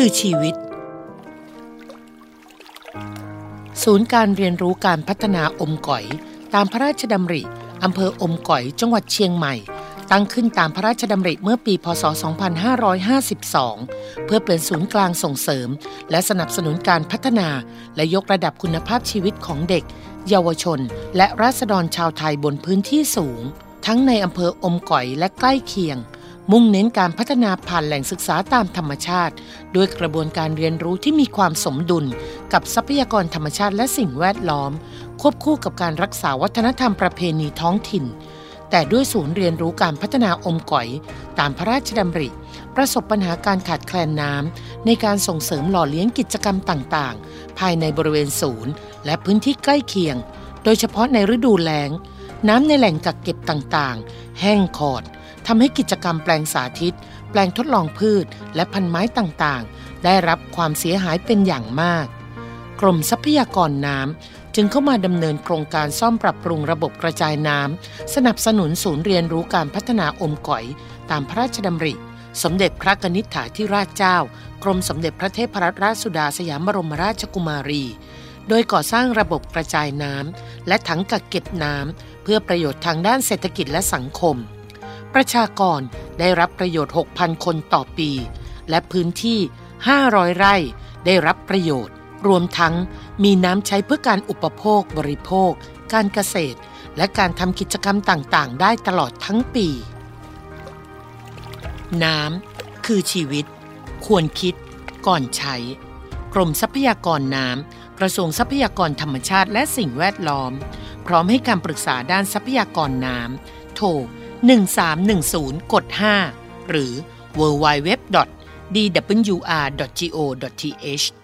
คือชีวิต ศูนย์การเรียนรู้การพัฒนาอมก๋อย ตามพระราชดำริอำเภออมก๋อยจังหวัดเชียงใหม่ ตั้งขึ้นตามพระราชดำริเมื่อปี พศ 2552 เพื่อเป็นศูนย์กลางส่งเสริม และสนับสนุนการพัฒนาและยกระดับคุณภาพชีวิตของเด็ก เยาวชน และราษฎรชาวไทยบนพื้นที่สูง ทั้งในอำเภออมก๋อยและใกล้เคียง มุ่งเน้นการพัฒนาผ่านแหล่งศึกษาตามธรรมชาติ ด้วยกระบวนการเรียนรู้ที่มีความสมดุล กับทรัพยากรธรรมชาติและสิ่งแวดล้อม ควบคู่กับการรักษาวัฒนธรรมประเพณีท้องถิ่น แต่ด้วยศูนย์เรียนรู้การพัฒนาอมก๋อย ตามพระราชดำริ ประสบปัญหาการขาดแคลนน้ำในการส่งเสริมหล่อเลี้ยงกิจกรรมต่างๆ ภายในบริเวณศูนย์ และพื้นที่ใกล้เคียง โดยเฉพาะในฤดูแล้ง น้ำในแหล่งกักเก็บต่างๆ แห้งขอด ทำให้กิจกรรมแปลงสาธิต แปลงทดลองพืช และพันไม้ต่างๆ ได้รับความเสียหายเป็นอย่างมาก กรมทรัพยากรน้ำจึงเข้ามาดำเนินโครงการซ่อมปรับปรุงระบบกระจายน้ำสนับสนุนศูนย์เรียนรู้การพัฒนาอมก๋อย ตามพระราชดำริ สมเด็จพระกนิษฐาธิราชเจ้า กรมสมเด็จพระเทพรัตนราชสุดาสยามบรมราชกุมารี โดยก่อสร้างระบบกระจายน้ำและถังกักเก็บน้ำเพื่อประโยชน์ทางด้านเศรษฐกิจและสังคม ประชากรได้รับประโยชน์ 6,000 คนต่อปี และพื้นที่ 500 ไร่ได้รับประโยชน์ รวมทั้งมีน้ำใช้เพื่อการอุปโภคบริโภค การเกษตร และการทำกิจกรรมต่างๆ ได้ตลอดทั้งปี น้ำคือชีวิต ควรคิด ก่อนใช้ กรมทรัพยากรน้ำกระทรวงทรัพยากรธรรมชาติและสิ่งแวดล้อม พร้อมให้การปรึกษาด้านทรัพยากรน้ำโทร 1310 กด 5 หรือ www.dwr.go.th